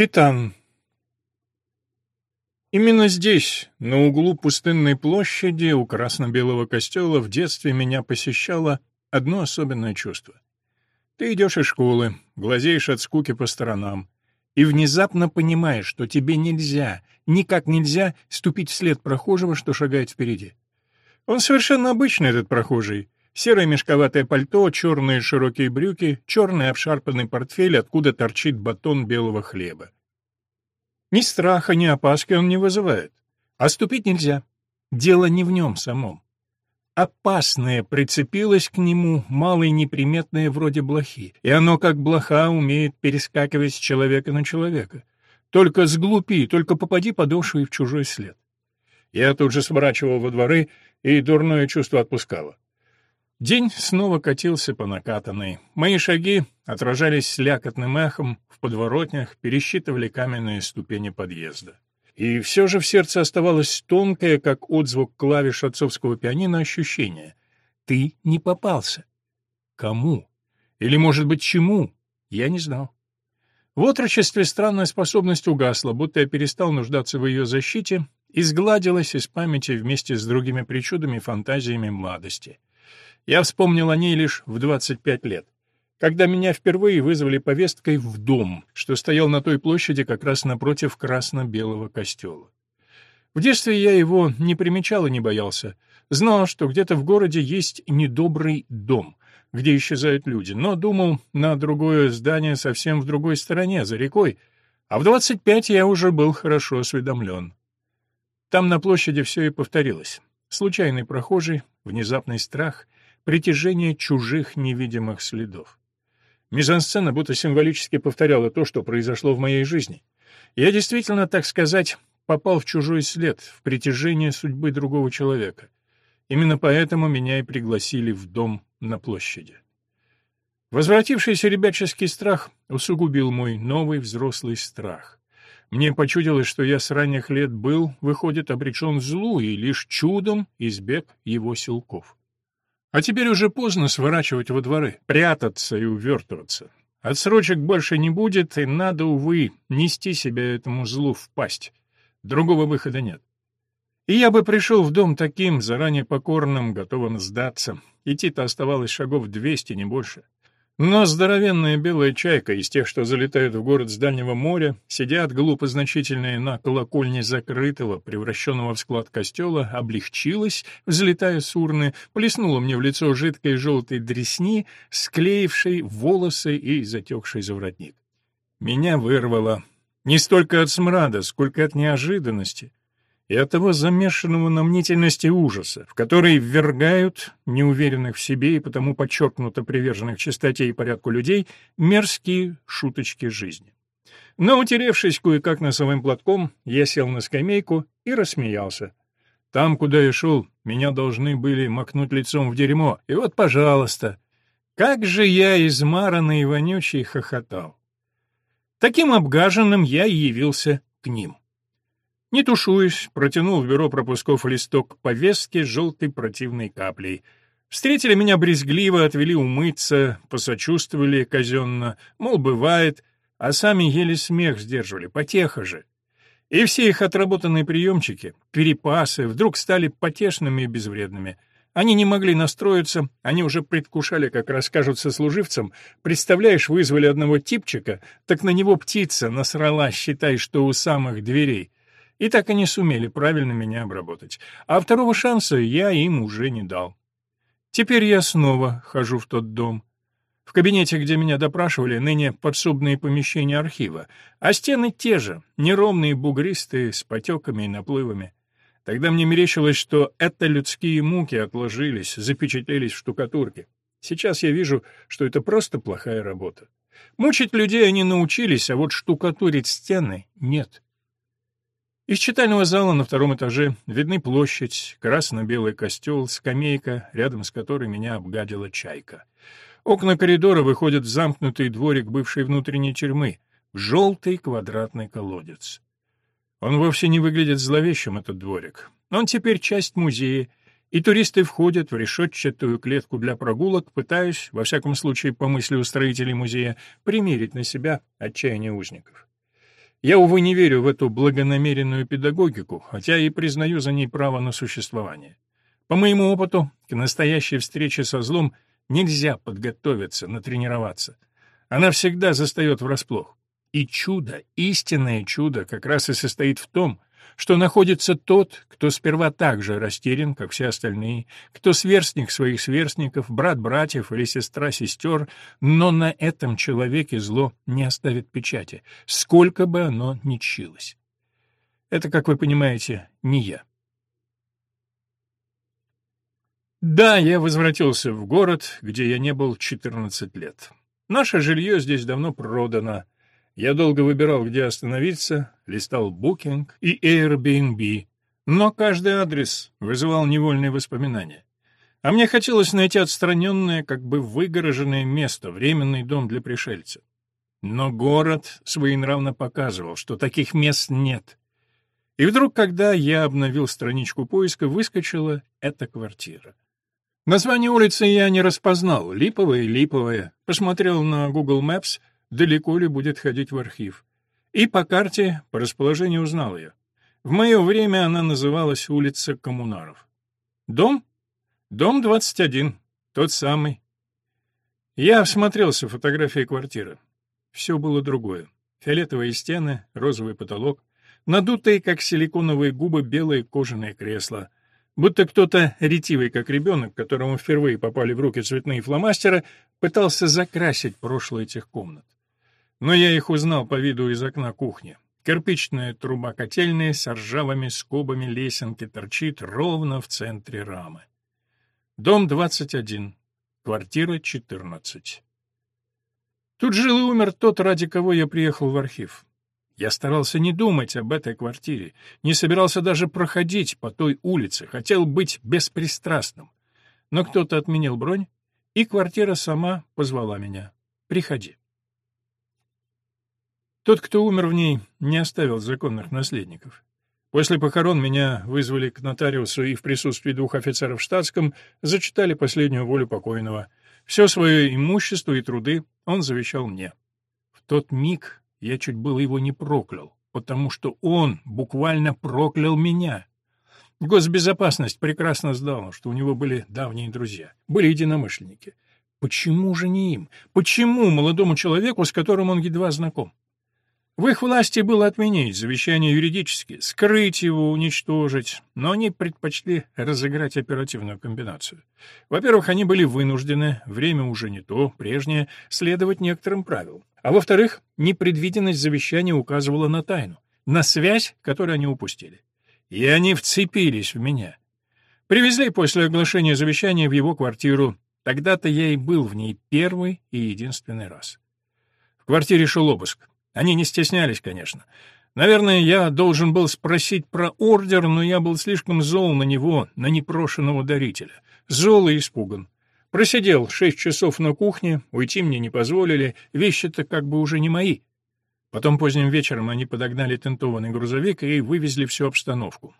Титан. Именно здесь, на углу пустынной площади у красно-белого костела, в детстве меня посещало одно особенное чувство. Ты идешь из школы, глазеешь от скуки по сторонам, и внезапно понимаешь, что тебе нельзя, никак нельзя ступить вслед прохожего, что шагает впереди. Он совершенно обычный, этот прохожий. Серое мешковатое пальто, черные широкие брюки, черный обшарпанный портфель, откуда торчит батон белого хлеба. Ни страха, ни опаски он не вызывает. А ступить нельзя. Дело не в нем самом. Опасное прицепилось к нему, малое неприметное вроде блохи, и оно, как блоха, умеет перескакивать с человека на человека. Только сглупи, только попади подошвой в чужой след. Я тут же сворачивал во дворы, и дурное чувство отпускало. День снова катился по накатанной. Мои шаги отражались слякотным эхом в подворотнях, пересчитывали каменные ступени подъезда. И все же в сердце оставалось тонкое, как отзвук клавиш отцовского пианино, ощущение. Ты не попался. Кому? Или, может быть, чему? Я не знал. В отрочестве странная способность угасла, будто я перестал нуждаться в ее защите, и сгладилась из памяти вместе с другими причудами и фантазиями младости. Я вспомнил о ней лишь в 25 лет, когда меня впервые вызвали повесткой в дом, что стоял на той площади как раз напротив красно-белого костела. В детстве я его не примечал и не боялся. Знал, что где-то в городе есть недобрый дом, где исчезают люди, но думал на другое здание совсем в другой стороне, за рекой, а в 25 я уже был хорошо осведомлен. Там на площади все и повторилось. Случайный прохожий, внезапный страх — притяжение чужих невидимых следов. Мизансцена будто символически повторяла то, что произошло в моей жизни. Я действительно, так сказать, попал в чужой след, в притяжение судьбы другого человека. Именно поэтому меня и пригласили в дом на площади. Возвратившийся ребяческий страх усугубил мой новый взрослый страх. Мне почудилось, что я с ранних лет был, выходит, обречен злу и лишь чудом избег его силков. А теперь уже поздно сворачивать во дворы, прятаться и увертываться. Отсрочек больше не будет, и надо, увы, нести себя этому злу в пасть. Другого выхода нет. И я бы пришел в дом таким, заранее покорным, готовым сдаться. Идти-то оставалось шагов двести, не больше. Но здоровенная белая чайка из тех, что залетают в город с дальнего моря, сидят глупо значительные на колокольне закрытого, превращенного в склад костела, облегчилась, взлетая с урны, плеснула мне в лицо жидкой желтой дресни, склеившей волосы и затекший за воротник. Меня вырвало. Не столько от смрада, сколько от неожиданности и от того замешанного на мнительности ужаса, в который ввергают неуверенных в себе и потому подчеркнуто приверженных чистоте и порядку людей мерзкие шуточки жизни. Но, утеревшись кое-как носовым платком, я сел на скамейку и рассмеялся. Там, куда я шел, меня должны были макнуть лицом в дерьмо, и вот, пожалуйста, как же я измаранный и вонючий хохотал. Таким обгаженным я и явился к ним. Не тушуясь, протянул в бюро пропусков листок повестки с желтой противной каплей. Встретили меня брезгливо, отвели умыться, посочувствовали казенно, мол, бывает, а сами еле смех сдерживали, потеха же. И все их отработанные приемчики, перепасы, вдруг стали потешными и безвредными. Они не могли настроиться, они уже предвкушали, как расскажут сослуживцам. Представляешь, вызвали одного типчика, так на него птица насрала, считай, что у самых дверей. И так они сумели правильно меня обработать. А второго шанса я им уже не дал. Теперь я снова хожу в тот дом. В кабинете, где меня допрашивали, ныне подсобные помещения архива, а стены те же, неровные, бугристые, с потеками и наплывами. Тогда мне мерещилось, что это людские муки отложились, запечатлелись в штукатурке. Сейчас я вижу, что это просто плохая работа. Мучить людей они научились, а вот штукатурить стены — нет. Из читального зала на втором этаже видны площадь, красно-белый костел, скамейка, рядом с которой меня обгадила чайка. Окна коридора выходят в замкнутый дворик бывшей внутренней тюрьмы, в желтый квадратный колодец. Он вовсе не выглядит зловещим, этот дворик. Он теперь часть музея, и туристы входят в решетчатую клетку для прогулок, пытаясь, во всяком случае, по мысли устроителей музея, примерить на себя отчаяние узников. Я, увы, не верю в эту благонамеренную педагогику, хотя и признаю за ней право на существование. По моему опыту, к настоящей встрече со злом нельзя подготовиться, натренироваться. Она всегда застает врасплох. И чудо, истинное чудо, как раз и состоит в том, что находится тот, кто сперва так же растерян, как все остальные, кто сверстник своих сверстников, брат братьев или сестра сестер, но на этом человеке зло не оставит печати, сколько бы оно ни чилось. Это, как вы понимаете, не я. Да, я возвратился в город, где я не был 14 лет. Наше жилье здесь давно продано — я долго выбирал, где остановиться, листал Booking и Airbnb, но каждый адрес вызывал невольные воспоминания. А мне хотелось найти отстраненное, как бы выгороженное место, временный дом для пришельца. Но город своенравно показывал, что таких мест нет. И вдруг, когда я обновил страничку поиска, выскочила эта квартира. Название улицы я не распознал, липовая липовая. Посмотрел на Google Maps далеко ли будет ходить в архив. И по карте, по расположению узнал ее. В мое время она называлась улица Коммунаров. Дом? Дом 21, тот самый. Я всмотрелся в фотографии квартиры. Все было другое. Фиолетовые стены, розовый потолок, надутые, как силиконовые губы, белые кожаные кресла — Будто кто-то, ретивый как ребенок, которому впервые попали в руки цветные фломастеры, пытался закрасить прошлое этих комнат но я их узнал по виду из окна кухни. Кирпичная труба котельной с ржавыми скобами лесенки торчит ровно в центре рамы. Дом 21, квартира 14. Тут жил и умер тот, ради кого я приехал в архив. Я старался не думать об этой квартире, не собирался даже проходить по той улице, хотел быть беспристрастным. Но кто-то отменил бронь, и квартира сама позвала меня. «Приходи». Тот, кто умер в ней, не оставил законных наследников. После похорон меня вызвали к нотариусу и в присутствии двух офицеров в штатском зачитали последнюю волю покойного. Все свое имущество и труды он завещал мне. В тот миг я чуть было его не проклял, потому что он буквально проклял меня. Госбезопасность прекрасно знала, что у него были давние друзья, были единомышленники. Почему же не им? Почему молодому человеку, с которым он едва знаком? В их власти было отменить завещание юридически, скрыть его, уничтожить, но они предпочли разыграть оперативную комбинацию. Во-первых, они были вынуждены, время уже не то, прежнее, следовать некоторым правилам. А во-вторых, непредвиденность завещания указывала на тайну, на связь, которую они упустили. И они вцепились в меня. Привезли после оглашения завещания в его квартиру. Тогда-то я и был в ней первый и единственный раз. В квартире шел обыск. Они не стеснялись, конечно. Наверное, я должен был спросить про ордер, но я был слишком зол на него, на непрошенного дарителя. Зол и испуган. Просидел шесть часов на кухне, уйти мне не позволили, вещи-то как бы уже не мои. Потом поздним вечером они подогнали тентованный грузовик и вывезли всю обстановку.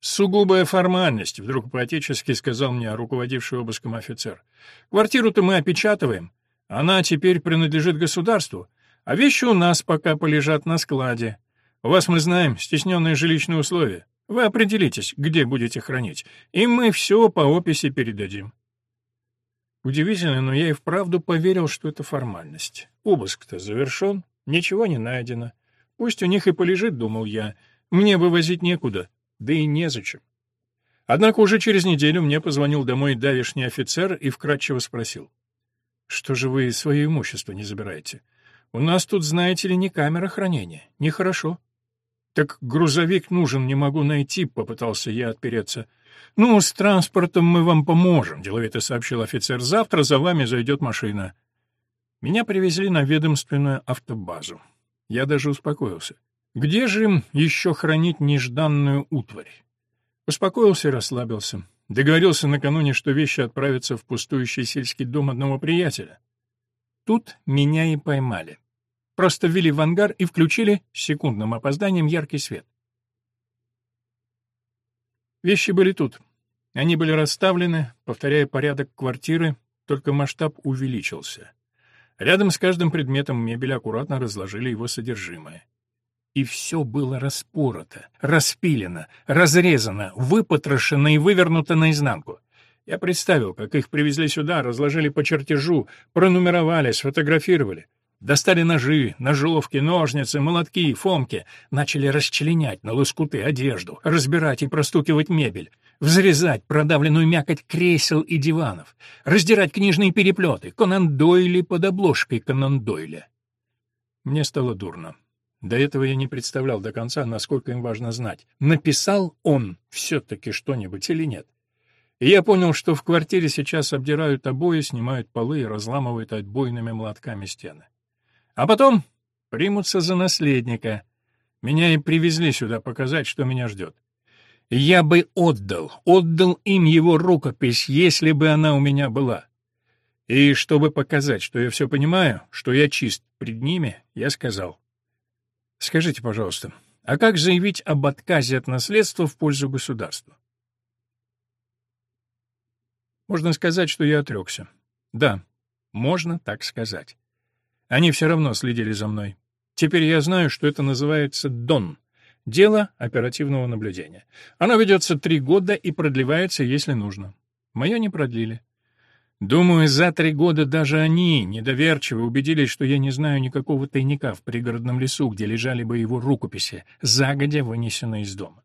«Сугубая формальность», — вдруг по-отечески сказал мне руководивший обыском офицер. «Квартиру-то мы опечатываем. Она теперь принадлежит государству. А вещи у нас пока полежат на складе. У вас, мы знаем, стесненные жилищные условия. Вы определитесь, где будете хранить, и мы все по описи передадим». Удивительно, но я и вправду поверил, что это формальность. Обыск-то завершен, ничего не найдено. Пусть у них и полежит, думал я. Мне вывозить некуда, да и незачем. Однако уже через неделю мне позвонил домой давишний офицер и вкратчиво спросил. «Что же вы свое имущество не забираете? У нас тут, знаете ли, не камера хранения. Нехорошо. Так грузовик нужен, не могу найти, попытался я отпереться. Ну, с транспортом мы вам поможем, деловито сообщил офицер. Завтра за вами зайдет машина. Меня привезли на ведомственную автобазу. Я даже успокоился. Где же им еще хранить нежданную утварь? Успокоился и расслабился. Договорился накануне, что вещи отправятся в пустующий сельский дом одного приятеля. Тут меня и поймали. Просто ввели в ангар и включили с секундным опозданием яркий свет. Вещи были тут. Они были расставлены, повторяя порядок квартиры, только масштаб увеличился. Рядом с каждым предметом мебели аккуратно разложили его содержимое. и все было распорото, распилено, разрезано, выпотрошено и вывернуто наизнанку. Я представил, как их привезли сюда, разложили по чертежу, пронумеровали, сфотографировали. Достали ножи, ножовки, ножницы, молотки, фомки, начали расчленять на лоскуты одежду, разбирать и простукивать мебель, взрезать продавленную мякоть кресел и диванов, раздирать книжные переплеты, Конан Дойли под обложкой Конан Дойля. Мне стало дурно. До этого я не представлял до конца, насколько им важно знать, написал он все-таки что-нибудь или нет. И я понял, что в квартире сейчас обдирают обои, снимают полы и разламывают отбойными молотками стены. А потом примутся за наследника. Меня и привезли сюда показать, что меня ждет. Я бы отдал, отдал им его рукопись, если бы она у меня была. И чтобы показать, что я все понимаю, что я чист пред ними, я сказал. Скажите, пожалуйста, а как заявить об отказе от наследства в пользу государства? Можно сказать, что я отрекся. Да, можно так сказать. Они все равно следили за мной. Теперь я знаю, что это называется ДОН — дело оперативного наблюдения. Оно ведется три года и продлевается, если нужно. Мое не продлили. Думаю, за три года даже они, недоверчиво, убедились, что я не знаю никакого тайника в пригородном лесу, где лежали бы его рукописи, загодя вынесенные из дома.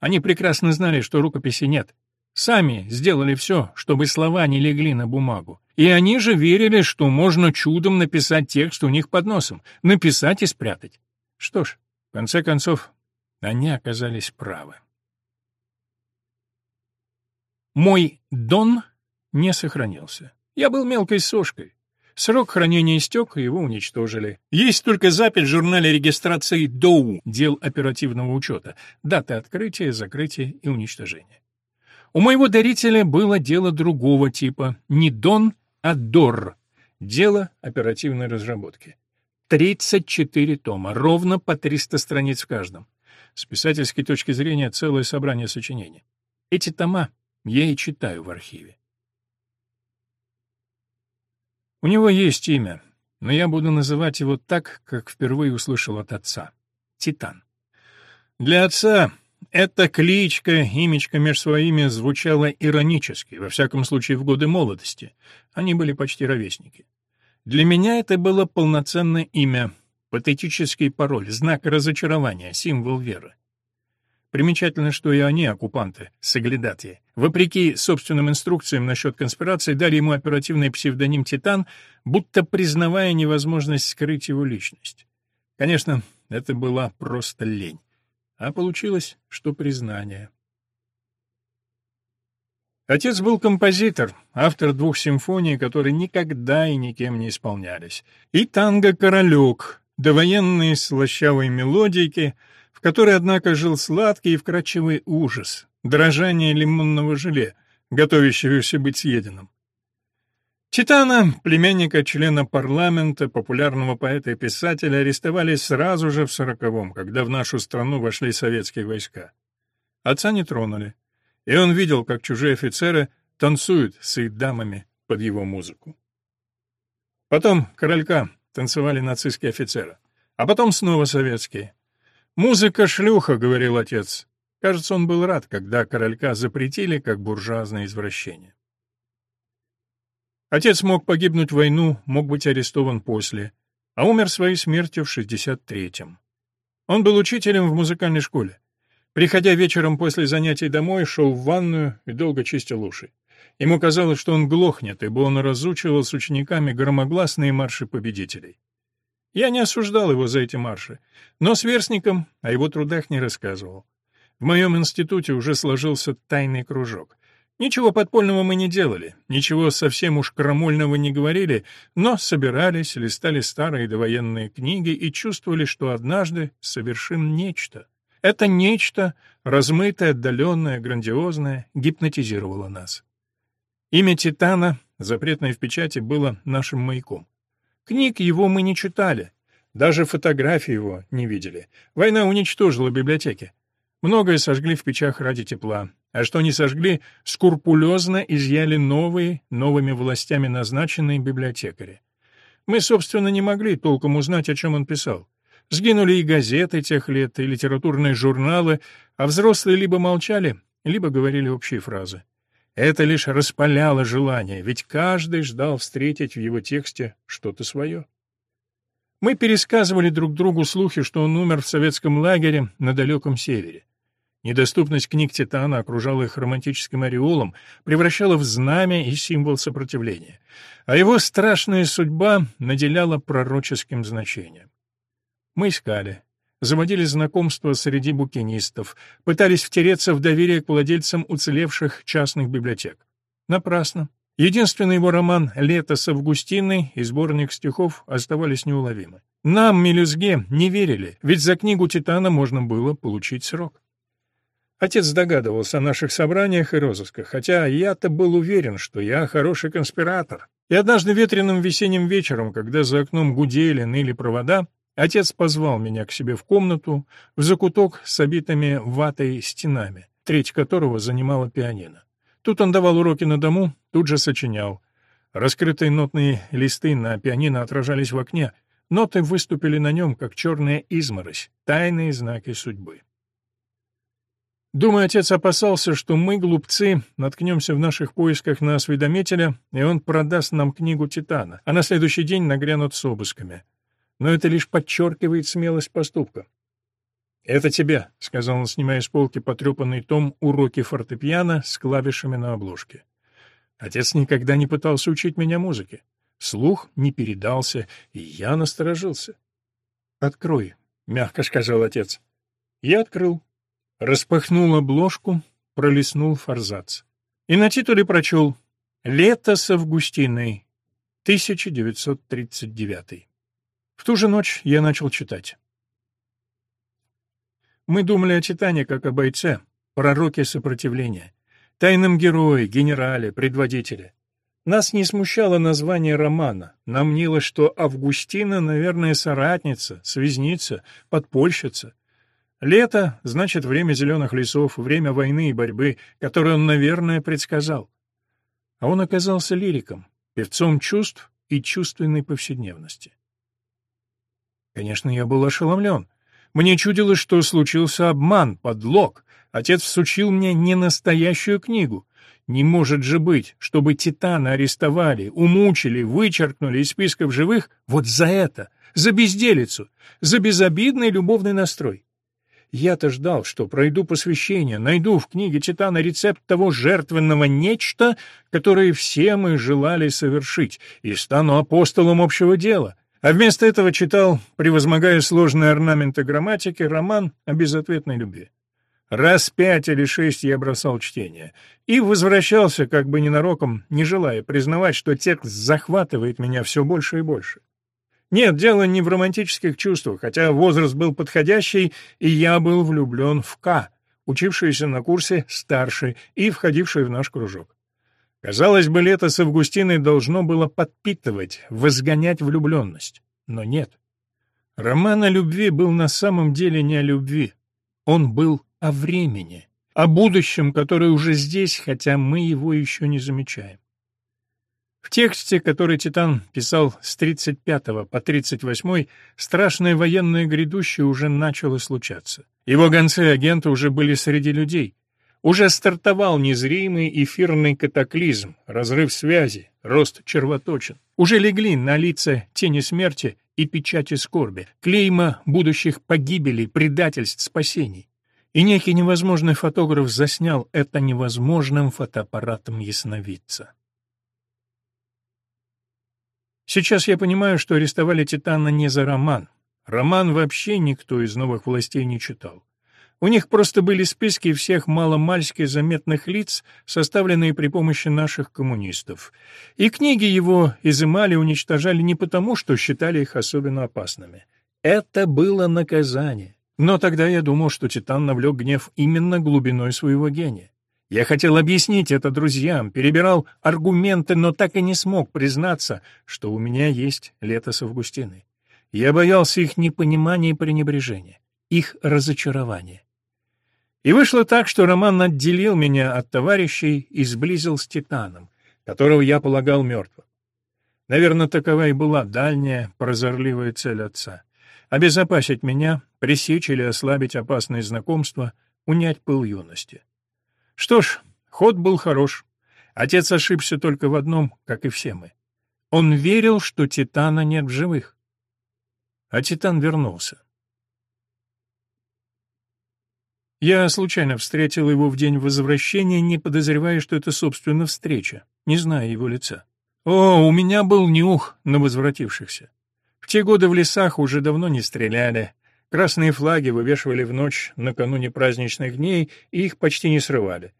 Они прекрасно знали, что рукописи нет, Сами сделали все, чтобы слова не легли на бумагу. И они же верили, что можно чудом написать текст у них под носом, написать и спрятать. Что ж, в конце концов, они оказались правы. Мой дон не сохранился. Я был мелкой сошкой. Срок хранения истек, его уничтожили. Есть только запись в журнале регистрации ДОУ, дел оперативного учета, даты открытия, закрытия и уничтожения. У моего дарителя было дело другого типа, не Дон, а Дор, дело оперативной разработки. 34 тома, ровно по 300 страниц в каждом. С писательской точки зрения целое собрание сочинений. Эти тома я и читаю в архиве. У него есть имя, но я буду называть его так, как впервые услышал от отца — Титан. Для отца эта кличка, имечко меж своими звучала иронически, во всяком случае в годы молодости. Они были почти ровесники. Для меня это было полноценное имя, патетический пароль, знак разочарования, символ веры. Примечательно, что и они, оккупанты, соглядатые, вопреки собственным инструкциям насчет конспирации, дали ему оперативный псевдоним «Титан», будто признавая невозможность скрыть его личность. Конечно, это была просто лень а получилось, что признание. Отец был композитор, автор двух симфоний, которые никогда и никем не исполнялись, и танго «Королек», довоенные слащавые мелодийки, в которой, однако, жил сладкий и вкрадчивый ужас, дрожание лимонного желе, готовящегося быть съеденным. Титана, племянника члена парламента, популярного поэта и писателя, арестовали сразу же в сороковом, когда в нашу страну вошли советские войска. Отца не тронули, и он видел, как чужие офицеры танцуют с их дамами под его музыку. Потом королька танцевали нацистские офицеры, а потом снова советские. «Музыка шлюха», — говорил отец. Кажется, он был рад, когда королька запретили как буржуазное извращение. Отец мог погибнуть в войну, мог быть арестован после, а умер своей смертью в 63-м. Он был учителем в музыкальной школе. Приходя вечером после занятий домой, шел в ванную и долго чистил уши. Ему казалось, что он глохнет, ибо он разучивал с учениками громогласные марши победителей. Я не осуждал его за эти марши, но сверстникам о его трудах не рассказывал. В моем институте уже сложился тайный кружок. Ничего подпольного мы не делали, ничего совсем уж крамольного не говорили, но собирались, листали старые довоенные книги и чувствовали, что однажды совершим нечто. Это нечто, размытое, отдаленное, грандиозное, гипнотизировало нас. Имя Титана, запретное в печати, было нашим маяком. Книг его мы не читали, даже фотографии его не видели. Война уничтожила библиотеки. Многое сожгли в печах ради тепла, а что не сожгли, скрупулезно изъяли новые, новыми властями назначенные библиотекари. Мы, собственно, не могли толком узнать, о чем он писал. Сгинули и газеты тех лет, и литературные журналы, а взрослые либо молчали, либо говорили общие фразы. Это лишь распаляло желание, ведь каждый ждал встретить в его тексте что-то свое. Мы пересказывали друг другу слухи, что он умер в советском лагере на далеком севере. Недоступность книг Титана окружала их романтическим ореолом, превращала в знамя и символ сопротивления. А его страшная судьба наделяла пророческим значением. Мы искали, заводили знакомства среди букинистов, пытались втереться в доверие к владельцам уцелевших частных библиотек. Напрасно. Единственный его роман «Лето с Августиной» и сборник стихов оставались неуловимы. Нам, мелюзге, не верили, ведь за книгу «Титана» можно было получить срок. Отец догадывался о наших собраниях и розысках, хотя я-то был уверен, что я хороший конспиратор. И однажды ветреным весенним вечером, когда за окном гудели, ныли провода, отец позвал меня к себе в комнату, в закуток с обитыми ватой стенами, треть которого занимала пианино. Тут он давал уроки на дому, тут же сочинял. Раскрытые нотные листы на пианино отражались в окне, ноты выступили на нем, как черная изморозь, тайные знаки судьбы. Думаю, отец опасался, что мы, глупцы, наткнемся в наших поисках на осведомителя, и он продаст нам книгу Титана, а на следующий день нагрянут с обысками. Но это лишь подчеркивает смелость поступка. «Это тебе», — сказал он, снимая с полки потрепанный том «Уроки фортепиано» с клавишами на обложке. Отец никогда не пытался учить меня музыке. Слух не передался, и я насторожился. «Открой», — мягко сказал отец. Я открыл. Распахнул обложку, пролистнул форзац. И на титуле прочел «Лето с Августиной, 1939». В ту же ночь я начал читать. Мы думали о Титане как о бойце, пророке сопротивления, тайном герое, генерале, предводителе. Нас не смущало название романа. Нам мнилось, что Августина, наверное, соратница, связница, подпольщица. Лето — значит время зеленых лесов, время войны и борьбы, которое он, наверное, предсказал. А он оказался лириком, певцом чувств и чувственной повседневности. Конечно, я был ошеломлен. Мне чудилось, что случился обман, подлог. Отец всучил мне не настоящую книгу. Не может же быть, чтобы Титана арестовали, умучили, вычеркнули из списков живых вот за это, за безделицу, за безобидный любовный настрой. Я-то ждал, что пройду посвящение, найду в книге Титана рецепт того жертвенного нечто, которое все мы желали совершить, и стану апостолом общего дела. А вместо этого читал, превозмогая сложные орнаменты грамматики, роман о безответной любви. Раз пять или шесть я бросал чтение и возвращался как бы ненароком, не желая признавать, что текст захватывает меня все больше и больше. Нет, дело не в романтических чувствах, хотя возраст был подходящий, и я был влюблен в К, учившуюся на курсе старше и входившую в наш кружок. Казалось бы, лето с Августиной должно было подпитывать, возгонять влюбленность. Но нет. Роман о любви был на самом деле не о любви. Он был о времени, о будущем, которое уже здесь, хотя мы его еще не замечаем. В тексте, который Титан писал с 35 по 38, страшное военное грядущее уже начало случаться. Его гонцы и агенты уже были среди людей. Уже стартовал незримый эфирный катаклизм, разрыв связи, рост червоточин. Уже легли на лица тени смерти и печати скорби, клейма будущих погибелей, предательств, спасений. И некий невозможный фотограф заснял это невозможным фотоаппаратом ясновидца. Сейчас я понимаю, что арестовали Титана не за роман. Роман вообще никто из новых властей не читал. У них просто были списки всех маломальски заметных лиц, составленные при помощи наших коммунистов. И книги его изымали уничтожали не потому, что считали их особенно опасными. Это было наказание. Но тогда я думал, что Титан навлек гнев именно глубиной своего гения. Я хотел объяснить это друзьям, перебирал аргументы, но так и не смог признаться, что у меня есть лето с Августиной. Я боялся их непонимания и пренебрежения, их разочарования. И вышло так, что Роман отделил меня от товарищей и сблизил с Титаном, которого я полагал мертвым. Наверное, такова и была дальняя, прозорливая цель отца. обезопасить меня, пресечь или ослабить опасные знакомства, унять пыл юности. Что ж, ход был хорош. Отец ошибся только в одном, как и все мы. Он верил, что Титана нет в живых. А Титан вернулся. Я случайно встретил его в день возвращения, не подозревая, что это, собственно, встреча, не зная его лица. О, у меня был нюх на возвратившихся. В те годы в лесах уже давно не стреляли. Красные флаги вывешивали в ночь накануне праздничных дней, и их почти не срывали.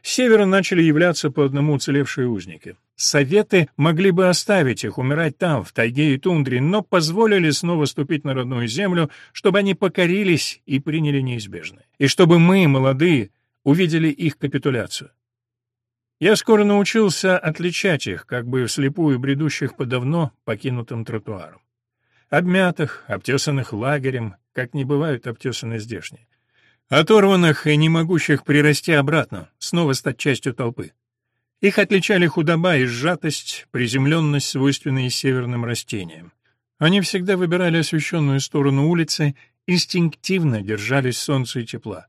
С севера начали являться по одному уцелевшие узники. Советы могли бы оставить их умирать там, в тайге и тундре, но позволили снова ступить на родную землю, чтобы они покорились и приняли неизбежное. И чтобы мы, молодые, увидели их капитуляцию. Я скоро научился отличать их, как бы вслепую бредущих по давно покинутым тротуарам. Обмятых, обтесанных лагерем, как не бывают обтесаны здешние. Оторванных и не могущих прирасти обратно, снова стать частью толпы. Их отличали худоба и сжатость, приземленность, свойственные северным растениям. Они всегда выбирали освещенную сторону улицы, инстинктивно держались солнца и тепла.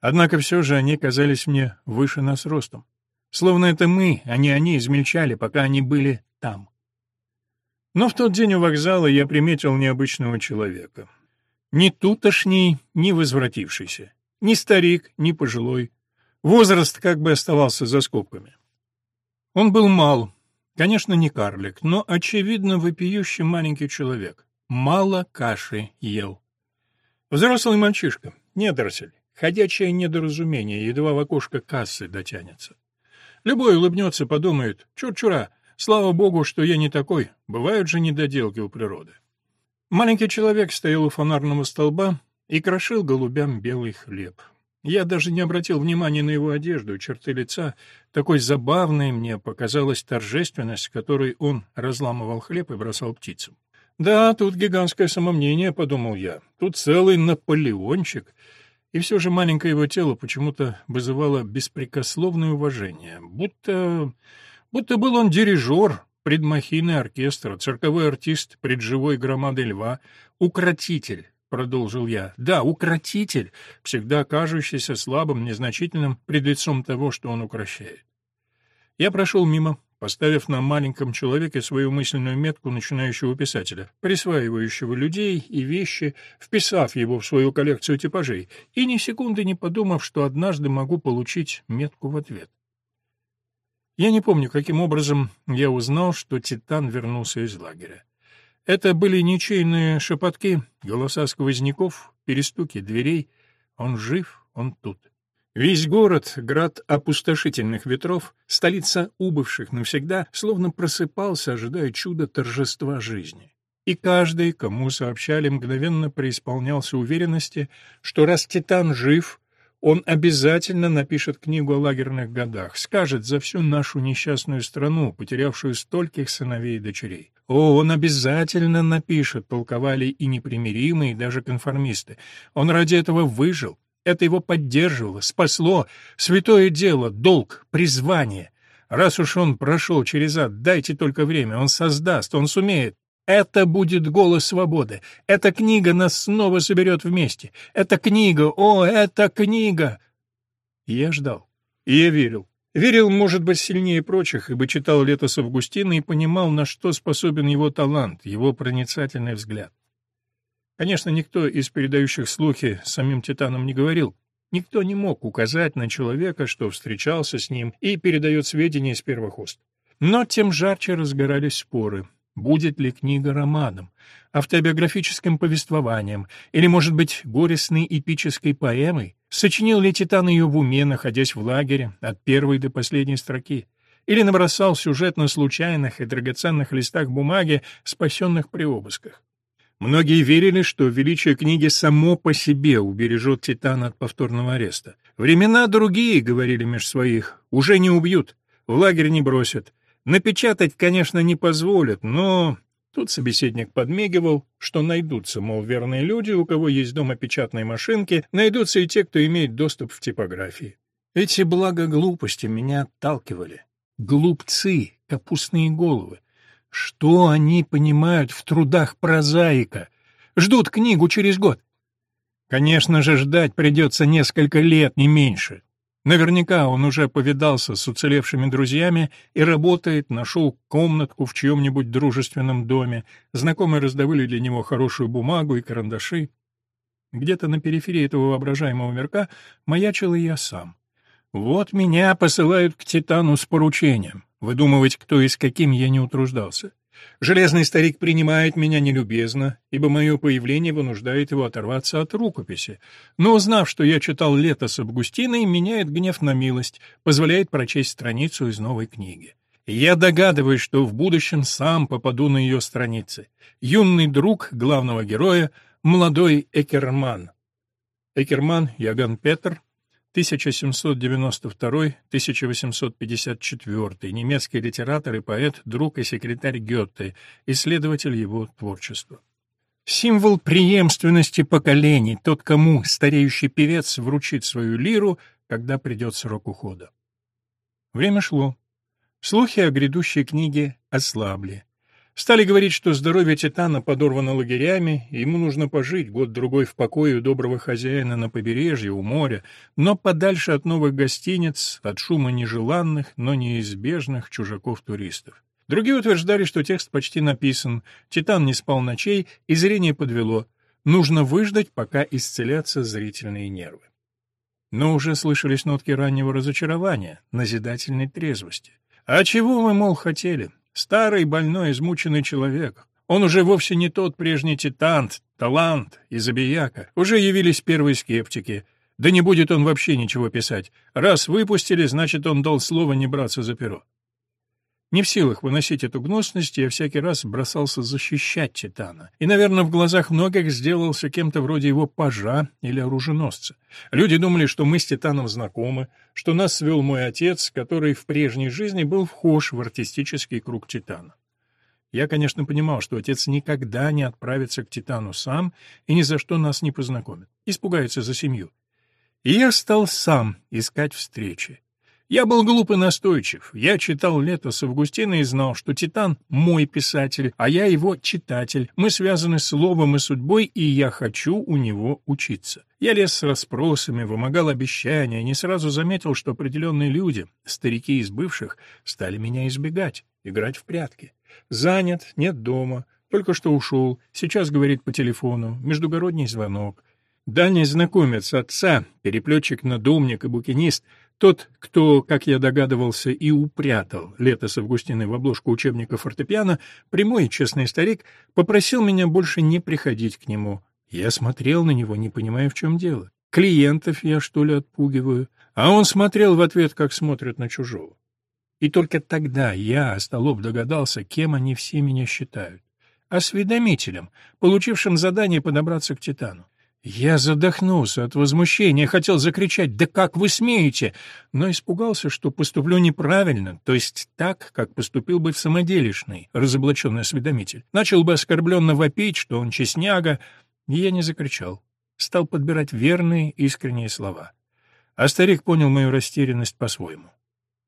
Однако все же они казались мне выше нас ростом. Словно это мы, а не они, измельчали, пока они были там. Но в тот день у вокзала я приметил необычного человека. Ни тутошний, ни возвратившийся. Ни старик, ни пожилой. Возраст как бы оставался за скобками. Он был мал, конечно, не карлик, но, очевидно, вопиющий маленький человек. Мало каши ел. Взрослый мальчишка, недоросль, ходячее недоразумение, едва в окошко кассы дотянется. Любой улыбнется, подумает, чур-чура, слава богу, что я не такой, бывают же недоделки у природы. Маленький человек стоял у фонарного столба и крошил голубям белый хлеб. Я даже не обратил внимания на его одежду, черты лица. Такой забавной мне показалась торжественность, которой он разламывал хлеб и бросал птицам. «Да, тут гигантское самомнение», — подумал я. «Тут целый Наполеончик». И все же маленькое его тело почему-то вызывало беспрекословное уважение. Будто... будто был он дирижер, предмахийный оркестр, цирковой артист предживой громады льва, укротитель, продолжил я. Да, укротитель, всегда кажущийся слабым, незначительным пред лицом того, что он укращает. Я прошел мимо, поставив на маленьком человеке свою мысленную метку начинающего писателя, присваивающего людей и вещи, вписав его в свою коллекцию типажей, и ни секунды не подумав, что однажды могу получить метку в ответ. Я не помню, каким образом я узнал, что Титан вернулся из лагеря. Это были ничейные шепотки, голоса сквозняков, перестуки дверей. Он жив, он тут. Весь город, град опустошительных ветров, столица убывших навсегда, словно просыпался, ожидая чуда торжества жизни. И каждый, кому сообщали, мгновенно преисполнялся уверенности, что раз Титан жив, он обязательно напишет книгу о лагерных годах, скажет за всю нашу несчастную страну, потерявшую стольких сыновей и дочерей. О, он обязательно напишет, толковали и непримиримые, и даже конформисты. Он ради этого выжил. Это его поддерживало, спасло. Святое дело, долг, призвание. Раз уж он прошел через ад, дайте только время, он создаст, он сумеет. Это будет голос свободы. Эта книга нас снова соберет вместе. Эта книга, о, эта книга! Я ждал. И я верил. Верил, может быть, сильнее прочих, ибо читал Летос Августина и понимал, на что способен его талант, его проницательный взгляд. Конечно, никто из передающих слухи самим Титаном не говорил. Никто не мог указать на человека, что встречался с ним и передает сведения из первых уст. Но тем жарче разгорались споры. Будет ли книга романом, автобиографическим повествованием или, может быть, горестной эпической поэмой? Сочинил ли Титан ее в уме, находясь в лагере, от первой до последней строки? Или набросал сюжет на случайных и драгоценных листах бумаги, спасенных при обысках? Многие верили, что величие книги само по себе убережет Титана от повторного ареста. «Времена другие», — говорили меж своих, — «уже не убьют, в лагерь не бросят, Напечатать, конечно, не позволят, но... Тут собеседник подмигивал, что найдутся, мол, верные люди, у кого есть дома печатные машинки, найдутся и те, кто имеет доступ в типографии. Эти благо глупости меня отталкивали. Глупцы, капустные головы. Что они понимают в трудах прозаика? Ждут книгу через год. Конечно же, ждать придется несколько лет, не меньше. Наверняка он уже повидался с уцелевшими друзьями и работает, нашел комнатку в чьем-нибудь дружественном доме, знакомые раздавали для него хорошую бумагу и карандаши. Где-то на периферии этого воображаемого мирка маячил и я сам. Вот меня посылают к Титану с поручением. Выдумывать, кто и с каким, я не утруждался. Железный старик принимает меня нелюбезно, ибо мое появление вынуждает его оторваться от рукописи. Но узнав, что я читал «Лето с Августиной», меняет гнев на милость, позволяет прочесть страницу из новой книги. Я догадываюсь, что в будущем сам попаду на ее страницы. Юный друг главного героя — молодой Экерман. Экерман Яган Петр, 1792-1854, немецкий литератор и поэт, друг и секретарь Гёте, исследователь его творчества. Символ преемственности поколений, тот, кому стареющий певец вручит свою лиру, когда придет срок ухода. Время шло. Слухи о грядущей книге ослабли. Стали говорить, что здоровье Титана подорвано лагерями, ему нужно пожить год-другой в покое у доброго хозяина на побережье, у моря, но подальше от новых гостиниц, от шума нежеланных, но неизбежных чужаков-туристов. Другие утверждали, что текст почти написан, Титан не спал ночей, и зрение подвело. Нужно выждать, пока исцелятся зрительные нервы. Но уже слышались нотки раннего разочарования, назидательной трезвости. «А чего вы, мол, хотели? Старый, больной, измученный человек. Он уже вовсе не тот прежний титан, талант и забияка. Уже явились первые скептики. Да не будет он вообще ничего писать. Раз выпустили, значит, он дал слово не браться за перо. Не в силах выносить эту гнусность, я всякий раз бросался защищать Титана. И, наверное, в глазах многих сделался кем-то вроде его пажа или оруженосца. Люди думали, что мы с Титаном знакомы, что нас свел мой отец, который в прежней жизни был вхож в артистический круг Титана. Я, конечно, понимал, что отец никогда не отправится к Титану сам и ни за что нас не познакомит. Испугается за семью. И я стал сам искать встречи. Я был глуп и настойчив. Я читал «Лето» с Августиной и знал, что Титан — мой писатель, а я его читатель. Мы связаны словом и судьбой, и я хочу у него учиться. Я лез с расспросами, вымогал обещания, не сразу заметил, что определенные люди, старики из бывших, стали меня избегать, играть в прятки. Занят, нет дома, только что ушел, сейчас говорит по телефону, междугородний звонок. Дальний знакомец отца, переплетчик-надумник и букинист — тот, кто, как я догадывался, и упрятал лето с Августиной в обложку учебника фортепиано, прямой и честный старик, попросил меня больше не приходить к нему. Я смотрел на него, не понимая, в чем дело. Клиентов я, что ли, отпугиваю? А он смотрел в ответ, как смотрят на чужого. И только тогда я, Остолоп, догадался, кем они все меня считают. Осведомителем, получившим задание подобраться к Титану. Я задохнулся от возмущения, хотел закричать «Да как вы смеете!», но испугался, что поступлю неправильно, то есть так, как поступил бы в самоделишный, разоблаченный осведомитель. Начал бы оскорбленно вопить, что он честняга, и я не закричал. Стал подбирать верные, искренние слова. А старик понял мою растерянность по-своему.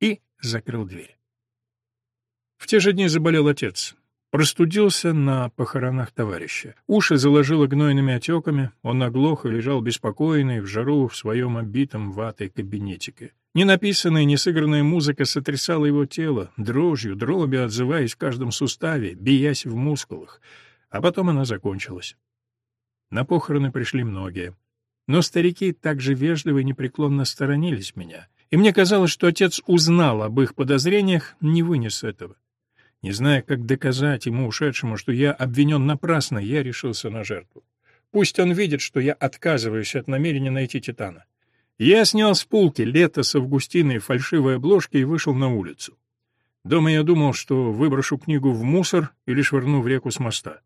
И закрыл дверь. В те же дни заболел отец. Простудился на похоронах товарища. Уши заложило гнойными отеками, он оглох и лежал беспокойный в жару в своем обитом ватой кабинетике. Ненаписанная, несыгранная музыка сотрясала его тело, дрожью, дробью отзываясь в каждом суставе, биясь в мускулах. А потом она закончилась. На похороны пришли многие. Но старики так же вежливо и непреклонно сторонились меня. И мне казалось, что отец узнал об их подозрениях, не вынес этого. Не зная, как доказать ему ушедшему, что я обвинен напрасно, я решился на жертву. Пусть он видит, что я отказываюсь от намерения найти Титана. Я снял с полки лето с Августиной фальшивой обложки и вышел на улицу. Дома я думал, что выброшу книгу в мусор или швырну в реку с моста.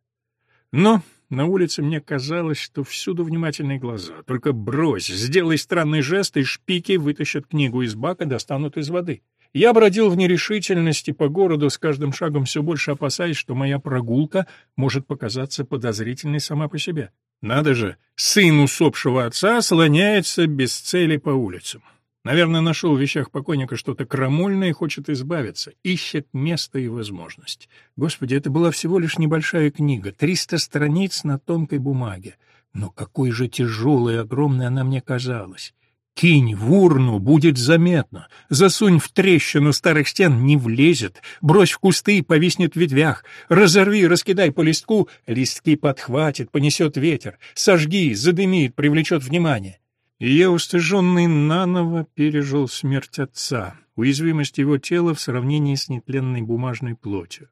Но на улице мне казалось, что всюду внимательные глаза. Только брось, сделай странный жест, и шпики вытащат книгу из бака, достанут из воды. Я бродил в нерешительности по городу, с каждым шагом все больше опасаясь, что моя прогулка может показаться подозрительной сама по себе. Надо же, сын усопшего отца слоняется без цели по улицам. Наверное, нашел в вещах покойника что-то крамольное и хочет избавиться, ищет место и возможность. Господи, это была всего лишь небольшая книга, триста страниц на тонкой бумаге. Но какой же тяжелой и огромной она мне казалась. Кинь в урну, будет заметно. Засунь в трещину старых стен, не влезет. Брось в кусты, повиснет в ветвях. Разорви, раскидай по листку, листки подхватит, понесет ветер. Сожги, задымит, привлечет внимание. И я, устыженный наново, пережил смерть отца, уязвимость его тела в сравнении с нетленной бумажной плотью.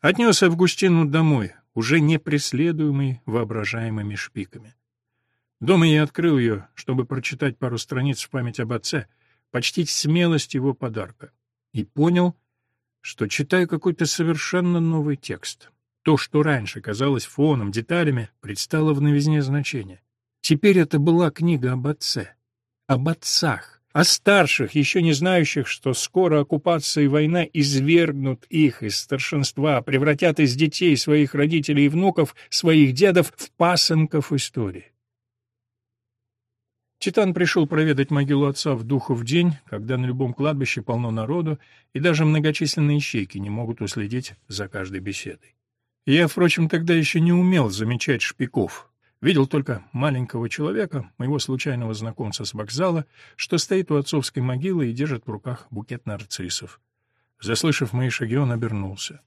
Отнес Августину домой, уже не преследуемый воображаемыми шпиками. Дома я открыл ее, чтобы прочитать пару страниц в память об отце, почтить смелость его подарка. И понял, что читаю какой-то совершенно новый текст. То, что раньше казалось фоном, деталями, предстало в новизне значения. Теперь это была книга об отце, об отцах, о старших, еще не знающих, что скоро оккупация и война извергнут их из старшинства, превратят из детей своих родителей и внуков, своих дедов в пасынков истории. Титан пришел проведать могилу отца в духов день, когда на любом кладбище полно народу, и даже многочисленные ищейки не могут уследить за каждой беседой. Я, впрочем, тогда еще не умел замечать шпиков. Видел только маленького человека, моего случайного знакомца с вокзала, что стоит у отцовской могилы и держит в руках букет нарциссов. Заслышав мои шаги, он обернулся.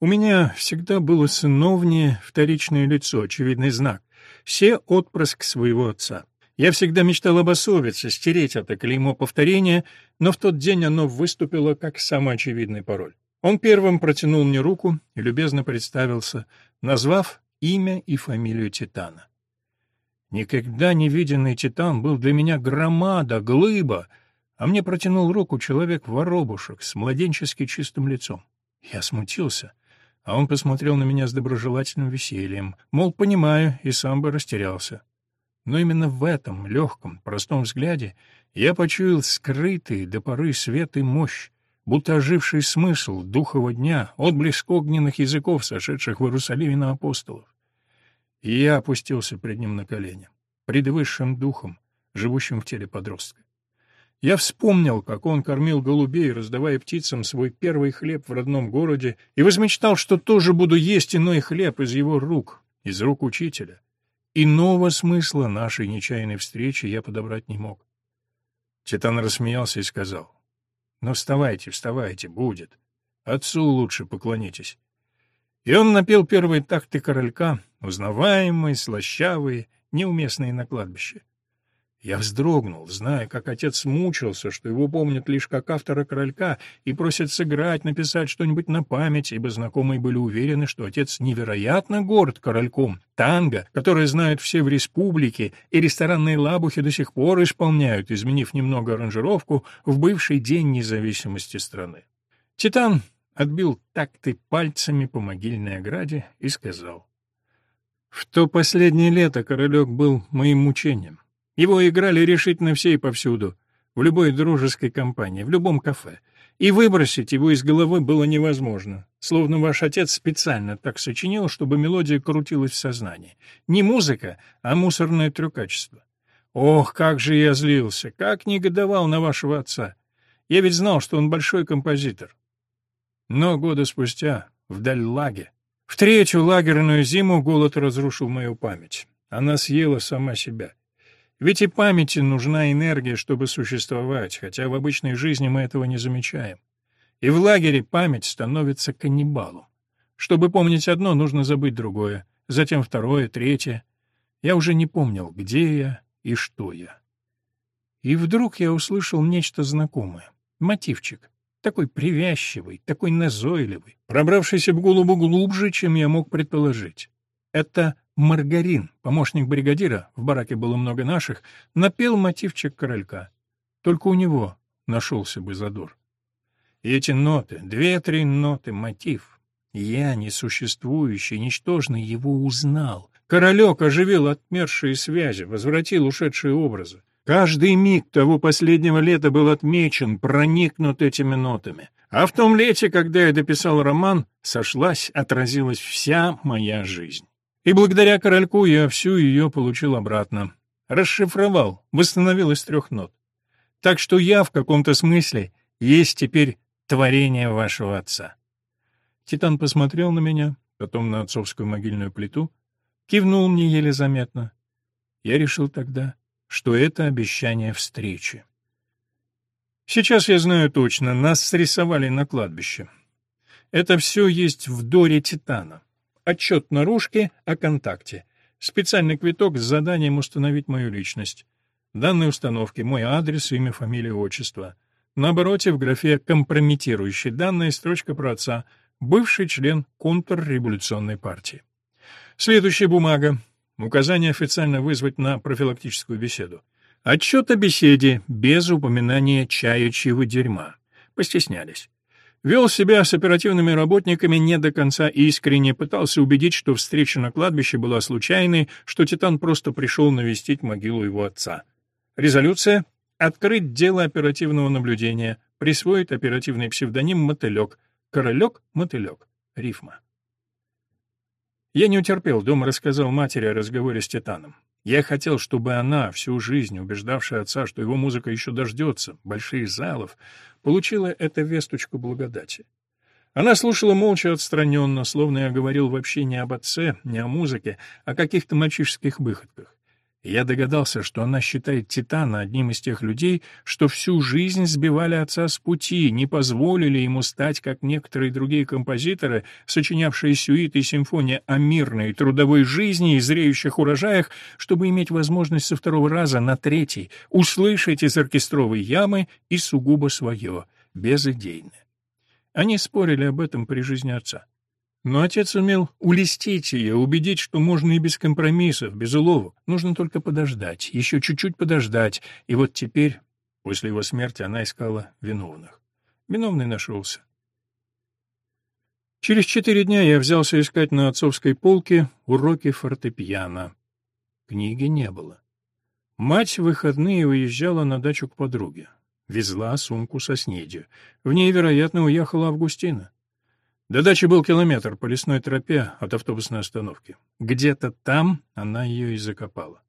У меня всегда было сыновнее вторичное лицо, очевидный знак. Все отпрыск своего отца. Я всегда мечтал обособиться, стереть это клеймо повторения, но в тот день оно выступило как самый очевидный пароль. Он первым протянул мне руку и любезно представился, назвав имя и фамилию Титана. Никогда не виденный Титан был для меня громада, глыба, а мне протянул руку человек воробушек с младенчески чистым лицом. Я смутился, а он посмотрел на меня с доброжелательным весельем, мол, понимаю, и сам бы растерялся. Но именно в этом легком, простом взгляде я почуял скрытый до поры свет и мощь, будто оживший смысл духового дня, отблеск огненных языков, сошедших в Иерусалиме на апостолов. И я опустился пред ним на колени, пред высшим духом, живущим в теле подростка. Я вспомнил, как он кормил голубей, раздавая птицам свой первый хлеб в родном городе, и возмечтал, что тоже буду есть иной хлеб из его рук, из рук учителя. Иного смысла нашей нечаянной встречи я подобрать не мог. Титан рассмеялся и сказал, «Ну, вставайте, вставайте, будет. Отцу лучше поклонитесь». И он напел первые такты королька, узнаваемые, слащавые, неуместные на кладбище. Я вздрогнул, зная, как отец мучился, что его помнят лишь как автора «Королька» и просят сыграть, написать что-нибудь на память, ибо знакомые были уверены, что отец невероятно горд «Корольком». Танго, которое знают все в республике, и ресторанные лабухи до сих пор исполняют, изменив немного аранжировку, в бывший день независимости страны. Титан отбил такты пальцами по могильной ограде и сказал. «В то последнее лето Королек был моим мучением. Его играли решительно все и повсюду, в любой дружеской компании, в любом кафе. И выбросить его из головы было невозможно, словно ваш отец специально так сочинил, чтобы мелодия крутилась в сознании. Не музыка, а мусорное трюкачество. Ох, как же я злился, как негодовал на вашего отца. Я ведь знал, что он большой композитор. Но года спустя, в Даль-Лаге, в третью лагерную зиму голод разрушил мою память. Она съела сама себя. Ведь и памяти нужна энергия, чтобы существовать, хотя в обычной жизни мы этого не замечаем. И в лагере память становится каннибалом. Чтобы помнить одно, нужно забыть другое, затем второе, третье. Я уже не помнил, где я и что я. И вдруг я услышал нечто знакомое. Мотивчик. Такой привязчивый, такой назойливый, пробравшийся в голову глубже, чем я мог предположить. Это Маргарин, помощник бригадира, в бараке было много наших, напел мотивчик королька. Только у него нашелся бы задор. И эти ноты, две-три ноты, мотив. Я, несуществующий, ничтожный, его узнал. Королек оживил отмершие связи, возвратил ушедшие образы. Каждый миг того последнего лета был отмечен, проникнут этими нотами. А в том лете, когда я дописал роман, сошлась, отразилась вся моя жизнь. И благодаря корольку я всю ее получил обратно. Расшифровал, восстановил из трех нот. Так что я в каком-то смысле есть теперь творение вашего отца. Титан посмотрел на меня, потом на отцовскую могильную плиту, кивнул мне еле заметно. Я решил тогда, что это обещание встречи. Сейчас я знаю точно, нас срисовали на кладбище. Это все есть в Доре Титана. Отчет наружки о контакте. Специальный квиток с заданием установить мою личность. Данные установки, мой адрес, имя, фамилия, отчество. На обороте в графе «Компрометирующие данные» строчка про отца, бывший член контрреволюционной партии. Следующая бумага. Указание официально вызвать на профилактическую беседу. Отчет о беседе, без упоминания чаючьего дерьма. Постеснялись. Вел себя с оперативными работниками не до конца искренне, пытался убедить, что встреча на кладбище была случайной, что Титан просто пришел навестить могилу его отца. Резолюция — открыть дело оперативного наблюдения, присвоить оперативный псевдоним «Мотылек», «Королек», «Мотылек», рифма. Я не утерпел, дома рассказал матери о разговоре с Титаном. Я хотел, чтобы она, всю жизнь убеждавшая отца, что его музыка еще дождется, больших залов, получила эту весточку благодати. Она слушала молча отстраненно, словно я говорил вообще не об отце, не о музыке, а о каких-то мальчишеских выходках я догадался, что она считает Титана одним из тех людей, что всю жизнь сбивали отца с пути, не позволили ему стать, как некоторые другие композиторы, сочинявшие сюиты и симфонии о мирной трудовой жизни и зреющих урожаях, чтобы иметь возможность со второго раза на третий услышать из оркестровой ямы и сугубо свое, безыдейное. Они спорили об этом при жизни отца. Но отец умел улестить ее, убедить, что можно и без компромиссов, без уловок. Нужно только подождать, еще чуть-чуть подождать. И вот теперь, после его смерти, она искала виновных. Виновный нашелся. Через четыре дня я взялся искать на отцовской полке уроки фортепиано. Книги не было. Мать в выходные уезжала на дачу к подруге. Везла сумку со снедью. В ней, вероятно, уехала Августина. До дачи был километр по лесной тропе от автобусной остановки. Где-то там она ее и закопала.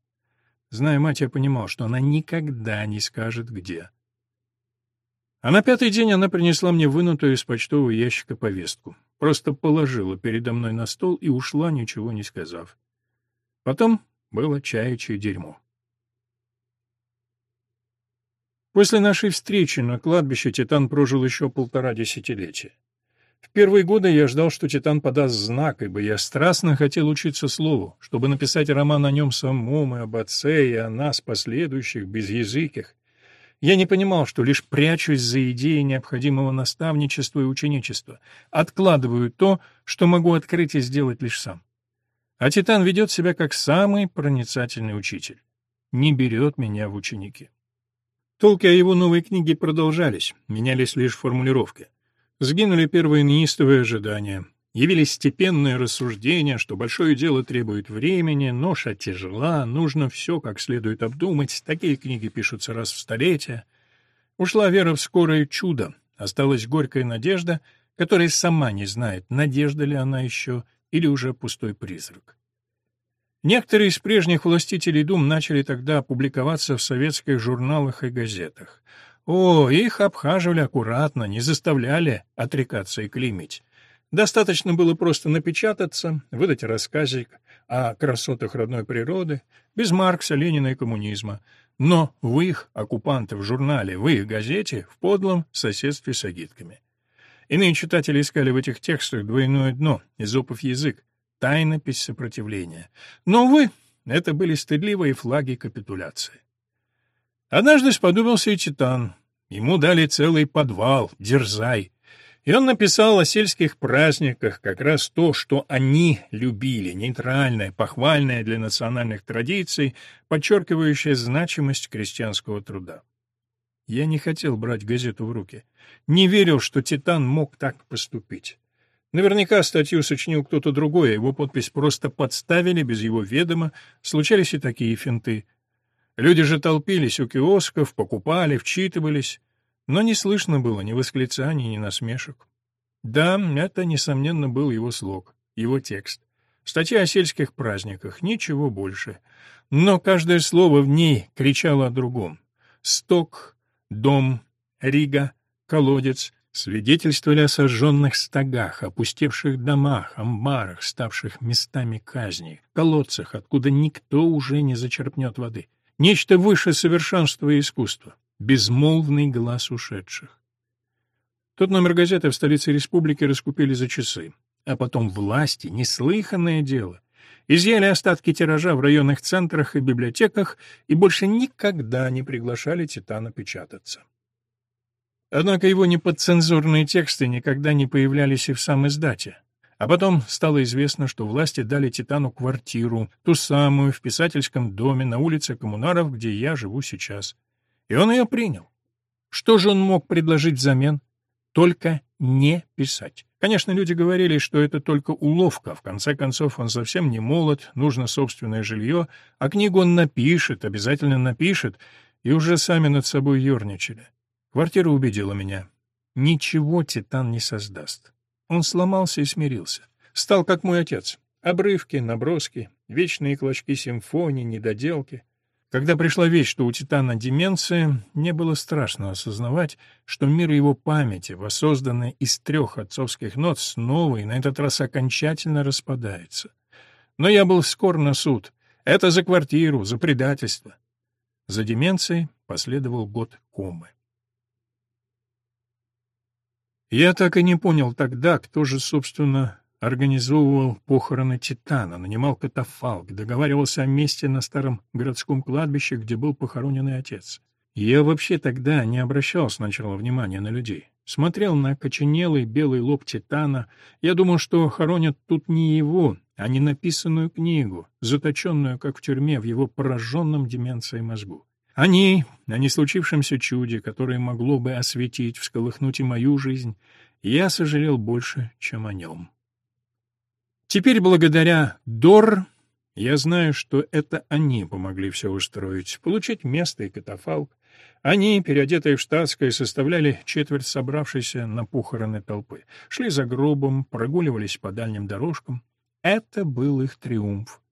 Зная мать, я понимал, что она никогда не скажет, где. А на пятый день она принесла мне вынутую из почтового ящика повестку. Просто положила передо мной на стол и ушла, ничего не сказав. Потом было чаячье дерьмо. После нашей встречи на кладбище Титан прожил еще полтора десятилетия. В первые годы я ждал, что Титан подаст знак, ибо я страстно хотел учиться слову, чтобы написать роман о нем самом и об отце, и о нас, последующих, безязыких. Я не понимал, что лишь прячусь за идеей необходимого наставничества и ученичества, откладываю то, что могу открыть и сделать лишь сам. А Титан ведет себя как самый проницательный учитель. Не берет меня в ученики. Толки о его новой книге продолжались, менялись лишь формулировки. Сгинули первые неистовые ожидания. Явились степенные рассуждения, что большое дело требует времени, ноша тяжела, нужно все как следует обдумать, такие книги пишутся раз в столетие. Ушла вера в скорое чудо, осталась горькая надежда, которая сама не знает, надежда ли она еще или уже пустой призрак. Некоторые из прежних властителей дум начали тогда публиковаться в советских журналах и газетах. О, их обхаживали аккуратно, не заставляли отрекаться и клеймить. Достаточно было просто напечататься, выдать рассказик о красотах родной природы, без Маркса, Ленина и коммунизма. Но в их, оккупанты в журнале, в их газете, в подлом соседстве с агитками. Иные читатели искали в этих текстах двойное дно, изопов язык, тайнопись сопротивления. Но, увы, это были стыдливые флаги капитуляции. Однажды сподобился и Титан. Ему дали целый подвал, дерзай. И он написал о сельских праздниках как раз то, что они любили, нейтральное, похвальное для национальных традиций, подчеркивающее значимость крестьянского труда. Я не хотел брать газету в руки. Не верил, что Титан мог так поступить. Наверняка статью сочинил кто-то другой, а его подпись просто подставили без его ведома, случались и такие финты. Люди же толпились у киосков, покупали, вчитывались, но не слышно было ни восклицаний, ни насмешек. Да, это, несомненно, был его слог, его текст. Статья о сельских праздниках, ничего больше. Но каждое слово в ней кричало о другом. Сток, дом, Рига, колодец свидетельствовали о сожженных стогах, опустевших домах, амбарах, ставших местами казни, колодцах, откуда никто уже не зачерпнет воды. Нечто выше совершенства и искусства, безмолвный глаз ушедших. Тот номер газеты в столице республики раскупили за часы, а потом власти, неслыханное дело, изъяли остатки тиража в районных центрах и библиотеках и больше никогда не приглашали Титана печататься. Однако его неподцензурные тексты никогда не появлялись и в сам издате. А потом стало известно, что власти дали Титану квартиру, ту самую в писательском доме на улице Коммунаров, где я живу сейчас. И он ее принял. Что же он мог предложить взамен? Только не писать. Конечно, люди говорили, что это только уловка, в конце концов он совсем не молод, нужно собственное жилье, а книгу он напишет, обязательно напишет, и уже сами над собой ерничали. Квартира убедила меня. Ничего Титан не создаст. Он сломался и смирился. Стал как мой отец. Обрывки, наброски, вечные клочки симфонии, недоделки. Когда пришла вещь, что у Титана деменция, мне было страшно осознавать, что мир его памяти, воссозданный из трех отцовских нот, снова и на этот раз окончательно распадается. Но я был скор на суд. Это за квартиру, за предательство. За деменцией последовал год комы. Я так и не понял тогда, кто же, собственно, организовывал похороны Титана, нанимал катафалк, договаривался о месте на старом городском кладбище, где был похоронен отец. Я вообще тогда не обращал сначала внимания на людей. Смотрел на коченелый белый лоб Титана. Я думал, что хоронят тут не его, а не написанную книгу, заточенную, как в тюрьме, в его пораженном деменцией мозгу. Они, о не случившемся чуде, которое могло бы осветить, всколыхнуть и мою жизнь, я сожалел больше, чем о нем. Теперь, благодаря Дор, я знаю, что это они помогли все устроить, получить место и катафалк. Они, переодетые в штатское, составляли четверть собравшейся на похороны толпы, шли за гробом, прогуливались по дальним дорожкам. Это был их триумф.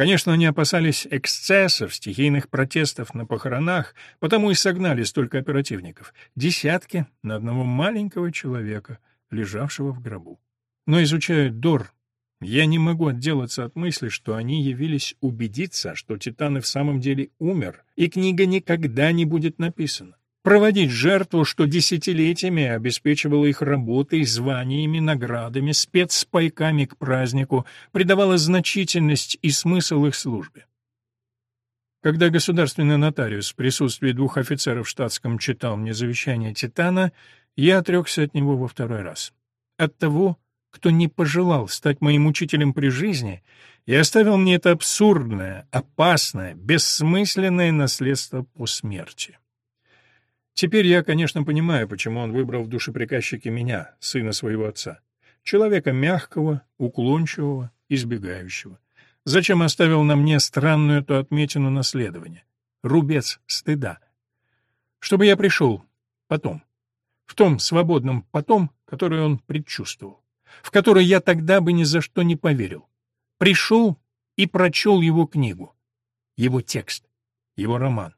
Конечно, они опасались эксцессов, стихийных протестов на похоронах, потому и согнали столько оперативников. Десятки на одного маленького человека, лежавшего в гробу. Но изучая Дор, я не могу отделаться от мысли, что они явились убедиться, что Титан и в самом деле умер, и книга никогда не будет написана проводить жертву, что десятилетиями обеспечивало их работой, званиями, наградами, спецспайками к празднику, придавало значительность и смысл их службе. Когда государственный нотариус в присутствии двух офицеров в штатском читал мне завещание Титана, я отрекся от него во второй раз. От того, кто не пожелал стать моим учителем при жизни и оставил мне это абсурдное, опасное, бессмысленное наследство по смерти. Теперь я, конечно, понимаю, почему он выбрал в душеприказчике меня, сына своего отца. Человека мягкого, уклончивого, избегающего. Зачем оставил на мне странную эту отметину наследования? Рубец стыда. Чтобы я пришел потом. В том свободном потом, который он предчувствовал. В который я тогда бы ни за что не поверил. Пришел и прочел его книгу. Его текст. Его роман.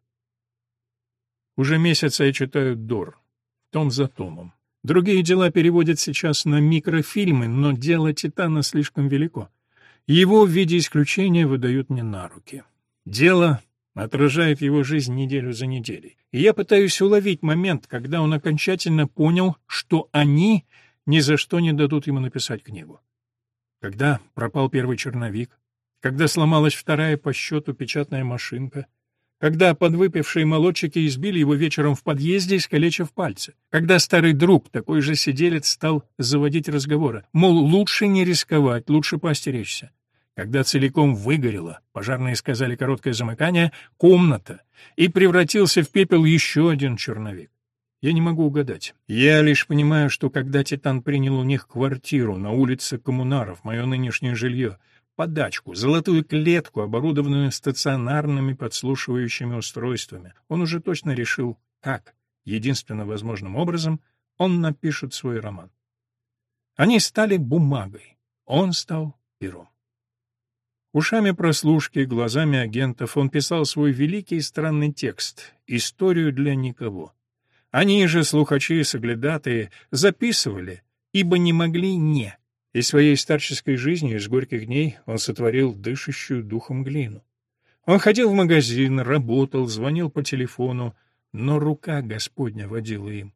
Уже месяц я читаю Дор, том за томом. Другие дела переводят сейчас на микрофильмы, но дело Титана слишком велико. Его в виде исключения выдают мне на руки. Дело отражает его жизнь неделю за неделей. И я пытаюсь уловить момент, когда он окончательно понял, что они ни за что не дадут ему написать книгу. Когда пропал первый черновик, когда сломалась вторая по счету печатная машинка — когда подвыпившие молодчики избили его вечером в подъезде, искалечив пальцы, когда старый друг, такой же сиделец, стал заводить разговоры, мол, лучше не рисковать, лучше поостеречься. Когда целиком выгорело, пожарные сказали короткое замыкание, комната, и превратился в пепел еще один черновик. Я не могу угадать. Я лишь понимаю, что когда Титан принял у них квартиру на улице Коммунаров, мое нынешнее жилье, подачку, золотую клетку, оборудованную стационарными подслушивающими устройствами. Он уже точно решил, как, единственно возможным образом, он напишет свой роман. Они стали бумагой, он стал пером. Ушами прослушки, глазами агентов он писал свой великий и странный текст «Историю для никого». Они же, слухачи и соглядатые, записывали, ибо не могли не. Из своей старческой жизни, из горьких дней, он сотворил дышащую духом глину. Он ходил в магазин, работал, звонил по телефону, но рука Господня водила им.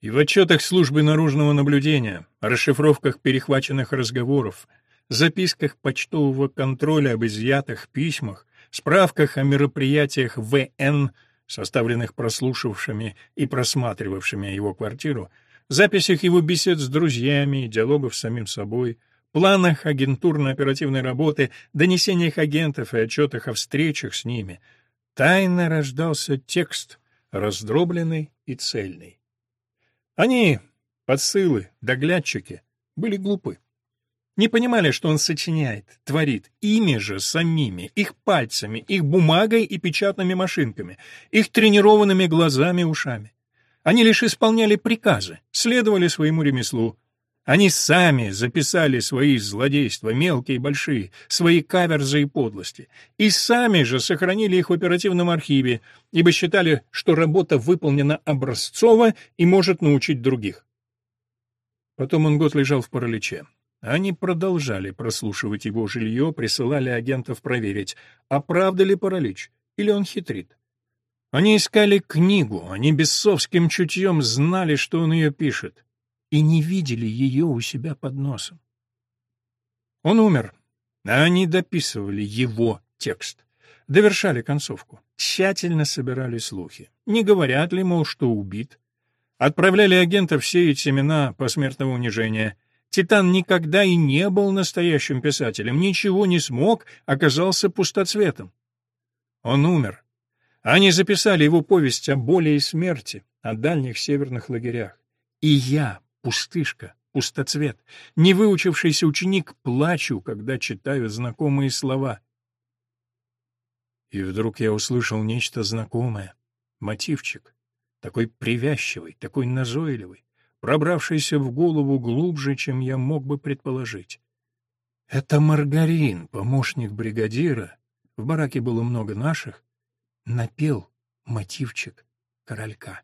И в отчетах службы наружного наблюдения, расшифровках перехваченных разговоров, записках почтового контроля об изъятых письмах, справках о мероприятиях ВН, составленных прослушавшими и просматривавшими его квартиру, записях его бесед с друзьями, диалогов с самим собой, планах агентурно-оперативной работы, донесениях агентов и отчетах о встречах с ними, тайно рождался текст, раздробленный и цельный. Они, подсылы, доглядчики, были глупы. Не понимали, что он сочиняет, творит, ими же самими, их пальцами, их бумагой и печатными машинками, их тренированными глазами и ушами. Они лишь исполняли приказы, следовали своему ремеслу. Они сами записали свои злодейства, мелкие и большие, свои каверзы и подлости, и сами же сохранили их в оперативном архиве, ибо считали, что работа выполнена образцово и может научить других. Потом он год лежал в параличе. Они продолжали прослушивать его жилье, присылали агентов проверить, а правда ли паралич, или он хитрит. Они искали книгу, они бесовским чутьем знали, что он ее пишет, и не видели ее у себя под носом. Он умер, а они дописывали его текст, довершали концовку, тщательно собирали слухи. Не говорят ли, мол, что убит? Отправляли агентов сеять семена посмертного унижения — Титан никогда и не был настоящим писателем, ничего не смог, оказался пустоцветом. Он умер. Они записали его повесть о боли и смерти, о дальних северных лагерях. И я, пустышка, пустоцвет, не выучившийся ученик, плачу, когда читаю знакомые слова. И вдруг я услышал нечто знакомое, мотивчик, такой привязчивый, такой назойливый пробравшийся в голову глубже, чем я мог бы предположить. Это Маргарин, помощник бригадира, в бараке было много наших, напел мотивчик королька.